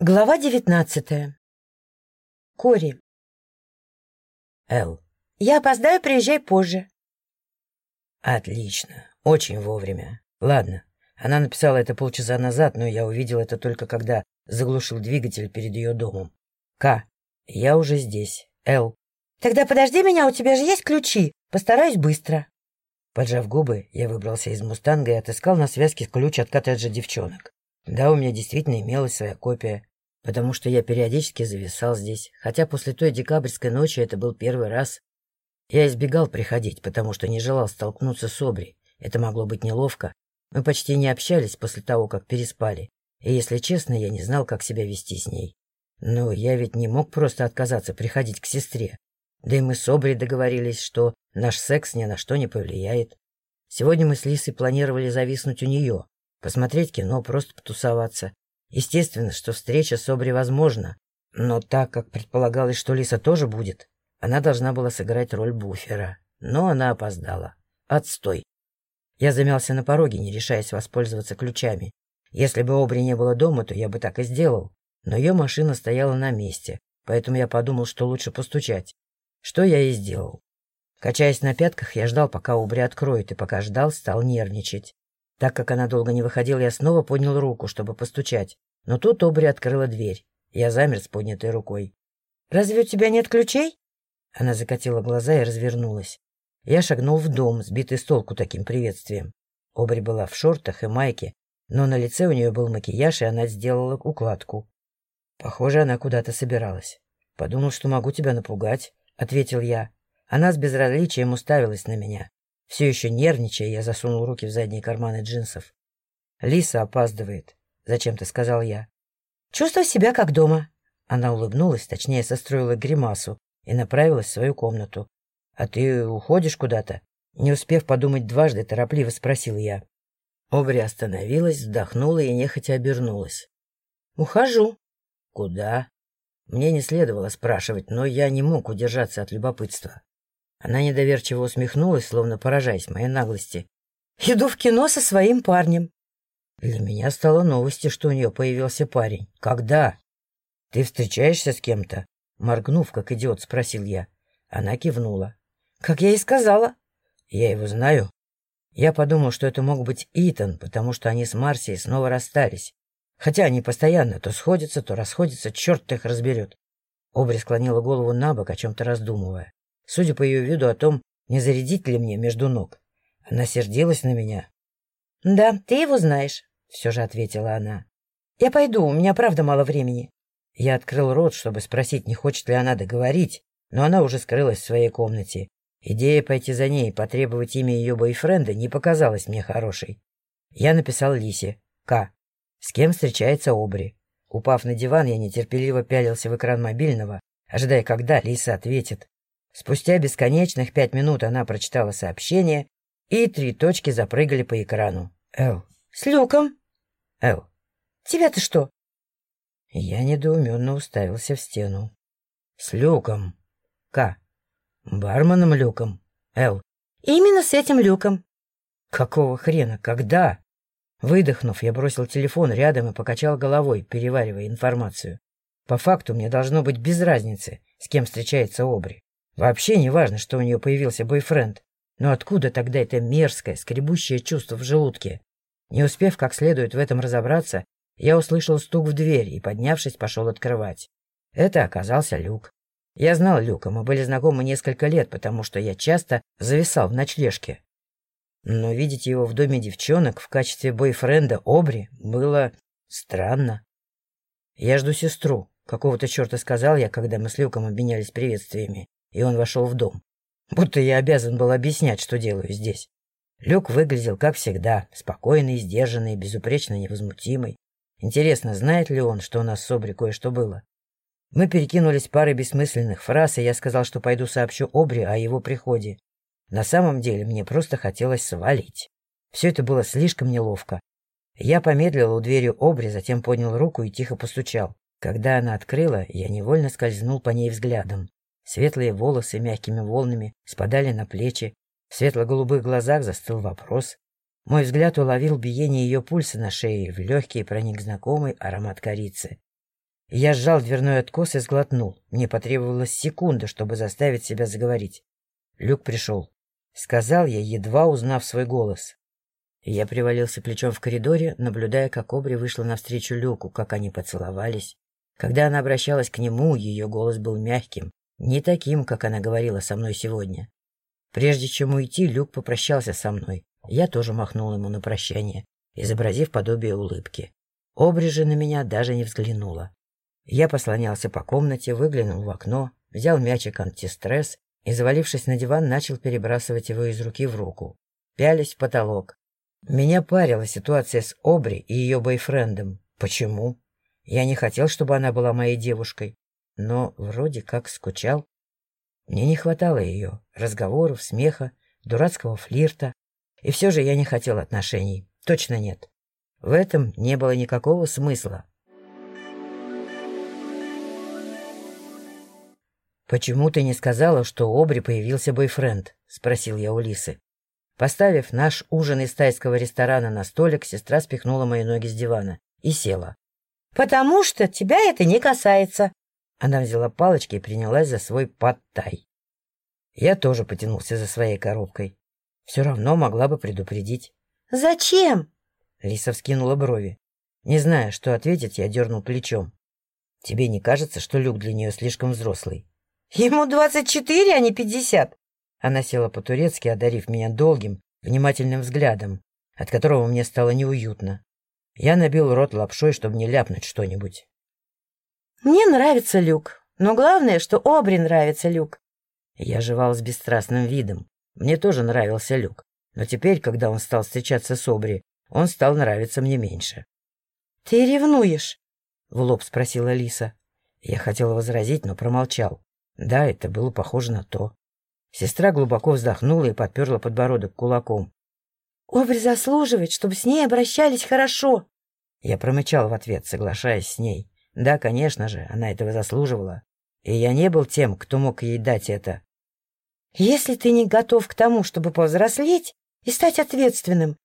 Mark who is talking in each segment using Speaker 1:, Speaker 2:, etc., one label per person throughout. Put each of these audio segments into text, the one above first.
Speaker 1: Глава девятнадцатая. Кори.
Speaker 2: Эл.
Speaker 1: Я опоздаю, приезжай позже.
Speaker 2: Отлично. Очень вовремя. Ладно. Она написала это полчаса назад, но я увидел это только когда заглушил двигатель перед ее домом. К. Я уже здесь. Эл.
Speaker 1: Тогда подожди меня, у тебя же есть ключи. Постараюсь быстро.
Speaker 2: Поджав губы, я выбрался из «Мустанга» и отыскал на связке ключ от коттеджа девчонок. Да, у меня действительно имелась своя копия, потому что я периодически зависал здесь, хотя после той декабрьской ночи это был первый раз. Я избегал приходить, потому что не желал столкнуться с Обри. Это могло быть неловко. Мы почти не общались после того, как переспали, и, если честно, я не знал, как себя вести с ней. Но я ведь не мог просто отказаться приходить к сестре. Да и мы с Обри договорились, что наш секс ни на что не повлияет. Сегодня мы с Лисой планировали зависнуть у нее, посмотреть кино, просто потусоваться. Естественно, что встреча с Обри возможна, но так как предполагалось, что Лиса тоже будет, она должна была сыграть роль буфера. Но она опоздала. Отстой. Я замялся на пороге, не решаясь воспользоваться ключами. Если бы Обри не было дома, то я бы так и сделал. Но ее машина стояла на месте, поэтому я подумал, что лучше постучать. Что я и сделал. Качаясь на пятках, я ждал, пока Обри откроет, и пока ждал, стал нервничать. Так как она долго не выходила, я снова поднял руку, чтобы постучать. Но тут Обри открыла дверь. Я замер с поднятой рукой. «Разве у тебя нет ключей?» Она закатила глаза и развернулась. Я шагнул в дом, сбитый с толку таким приветствием. Обри была в шортах и майке, но на лице у нее был макияж, и она сделала укладку. Похоже, она куда-то собиралась. «Подумал, что могу тебя напугать», — ответил я. Она с безразличием уставилась на меня. Все еще нервничая, я засунул руки в задние карманы джинсов. «Лиса опаздывает», — зачем-то сказал я. «Чувствуй себя как дома». Она улыбнулась, точнее, состроила гримасу и направилась в свою комнату. «А ты уходишь куда-то?» Не успев подумать дважды, торопливо спросил я. Обри остановилась, вздохнула и нехотя обернулась. «Ухожу». «Куда?» Мне не следовало спрашивать, но я не мог удержаться от любопытства. Она недоверчиво усмехнулась, словно поражаясь моей наглости. «Иду в кино со своим парнем». Для меня стало новостью, что у нее появился парень. «Когда?» «Ты встречаешься с кем-то?» Моргнув, как идиот, спросил я. Она кивнула. «Как я и сказала». «Я его знаю». Я подумал, что это мог быть Итан, потому что они с Марсией снова расстались. Хотя они постоянно то сходятся, то расходятся, черт их разберет. Обри склонила голову на бок, о чем-то раздумывая. Судя по ее виду о том, не зарядить ли мне между ног. Она сердилась на меня. — Да, ты его знаешь, — все же ответила она. — Я пойду, у меня правда мало времени. Я открыл рот, чтобы спросить, не хочет ли она договорить, но она уже скрылась в своей комнате. Идея пойти за ней и потребовать имя ее бойфренда не показалась мне хорошей. Я написал Лисе. К. С кем встречается Обри? Упав на диван, я нетерпеливо пялился в экран мобильного, ожидая, когда Лиса ответит. Спустя бесконечных пять минут она прочитала сообщение, и три точки запрыгали по экрану. «Эл». «С Люком». «Эл». «Тебя-то что?» Я недоуменно уставился в стену. «С Люком». «К». «Барменом Люком». «Эл». «Именно с этим Люком». «Какого хрена? Когда?» Выдохнув, я бросил телефон рядом и покачал головой, переваривая информацию. По факту мне должно быть без разницы, с кем встречается Обри. Вообще не важно, что у нее появился бойфренд. Но откуда тогда это мерзкое, скребущее чувство в желудке? Не успев как следует в этом разобраться, я услышал стук в дверь и, поднявшись, пошел открывать. Это оказался Люк. Я знал Люка, мы были знакомы несколько лет, потому что я часто зависал в ночлежке. Но видеть его в доме девчонок в качестве бойфренда Обри было странно. «Я жду сестру», — какого-то черта сказал я, когда мы с Люком обменялись приветствиями и он вошел в дом. Будто я обязан был объяснять, что делаю здесь. Люк выглядел, как всегда, спокойный, сдержанный, безупречно невозмутимый. Интересно, знает ли он, что у нас с Обри кое-что было? Мы перекинулись парой бессмысленных фраз, и я сказал, что пойду сообщу Обри о его приходе. На самом деле мне просто хотелось свалить. Все это было слишком неловко. Я помедлил у двери Обри, затем поднял руку и тихо постучал. Когда она открыла, я невольно скользнул по ней взглядом. Светлые волосы мягкими волнами спадали на плечи. В светло-голубых глазах застыл вопрос. Мой взгляд уловил биение ее пульса на шее, в легкий проник знакомый аромат корицы. Я сжал дверной откос и сглотнул. Мне потребовалась секунда, чтобы заставить себя заговорить. Люк пришел. Сказал я, едва узнав свой голос. Я привалился плечом в коридоре, наблюдая, как Обри вышла навстречу Люку, как они поцеловались. Когда она обращалась к нему, ее голос был мягким, не таким, как она говорила со мной сегодня. Прежде чем уйти, Люк попрощался со мной. Я тоже махнул ему на прощание, изобразив подобие улыбки. Обри же на меня даже не взглянула. Я послонялся по комнате, выглянул в окно, взял мячик антистресс и, завалившись на диван, начал перебрасывать его из руки в руку. Пялись в потолок. Меня парила ситуация с Обри и ее бойфрендом. Почему? Я не хотел, чтобы она была моей девушкой, но вроде как скучал. Мне не хватало ее, разговоров, смеха, дурацкого флирта. И все же я не хотел отношений. Точно нет. В этом не было никакого смысла. «Почему ты не сказала, что у Обри появился бойфренд?» — спросил я у Лисы. Поставив наш ужин из тайского ресторана на столик, сестра спихнула мои ноги с дивана и села.
Speaker 1: «Потому что тебя это не касается».
Speaker 2: Она взяла палочки и принялась за свой пад-тай. Я тоже потянулся за своей коробкой. Все равно могла бы предупредить.
Speaker 1: «Зачем?»
Speaker 2: Лиса вскинула брови. Не зная, что ответить, я дернул плечом. «Тебе не кажется, что Люк для нее слишком взрослый?»
Speaker 1: Ему двадцать четыре, а не пятьдесят.
Speaker 2: Она села по-турецки, одарив меня долгим, внимательным взглядом, от которого мне стало неуютно. Я набил рот лапшой, чтобы не ляпнуть что-нибудь.
Speaker 1: Мне нравится Люк, но главное, что Обри нравится Люк.
Speaker 2: Я жевал с бесстрастным видом. Мне тоже нравился Люк, но теперь, когда он стал встречаться с Обри, он стал нравиться мне меньше.
Speaker 1: — Ты ревнуешь?
Speaker 2: — в лоб спросила Лиса. Я хотел возразить, но промолчал. Да, это было похоже на то. Сестра глубоко вздохнула и подперла подбородок кулаком.
Speaker 1: «Обри заслуживает, чтобы с ней обращались хорошо!»
Speaker 2: Я промычал в ответ, соглашаясь с ней. Да, конечно же, она этого заслуживала. И я не был тем, кто мог ей дать это.
Speaker 1: «Если ты не готов к тому, чтобы повзрослеть и стать ответственным,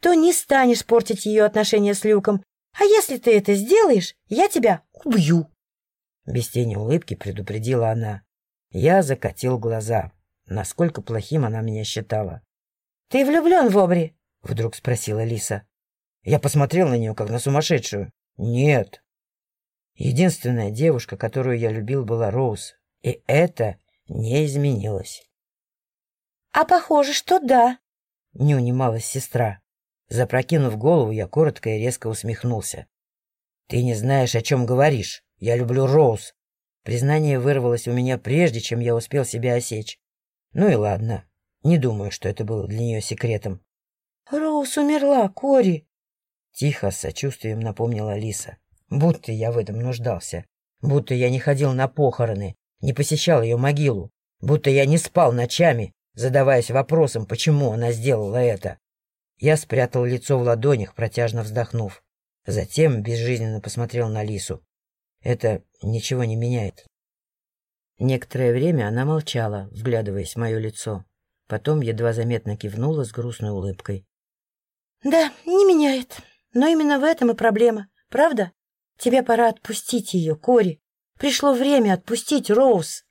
Speaker 1: то не станешь портить ее отношения с Люком. А если ты это сделаешь, я тебя убью!»
Speaker 2: Без тени улыбки предупредила она. Я закатил глаза. Насколько плохим она меня считала.
Speaker 1: — Ты влюблен в Обри?
Speaker 2: — вдруг спросила Лиса. Я посмотрел на нее, как на сумасшедшую. — Нет. Единственная девушка, которую я любил, была Роуз. И это не изменилось.
Speaker 1: — А похоже, что да.
Speaker 2: — не унималась сестра. Запрокинув голову, я коротко и резко усмехнулся. — Ты не знаешь, о чем говоришь. Я люблю Роуз. Признание вырвалось у меня прежде, чем я успел себя осечь. Ну и ладно. Не думаю, что это было для нее секретом.
Speaker 1: — Роуз умерла, Кори.
Speaker 2: Тихо, с сочувствием напомнила Лиса. Будто я в этом нуждался. Будто я не ходил на похороны, не посещал ее могилу. Будто я не спал ночами, задаваясь вопросом, почему она сделала это. Я спрятал лицо в ладонях, протяжно вздохнув. Затем безжизненно посмотрел на Лису. Это ничего не меняет. Некоторое время она молчала, вглядываясь в мое лицо. Потом едва заметно кивнула с грустной улыбкой.
Speaker 1: — Да, не меняет. Но именно в этом и проблема, правда? Тебе пора отпустить ее, Кори. Пришло время отпустить Роуз.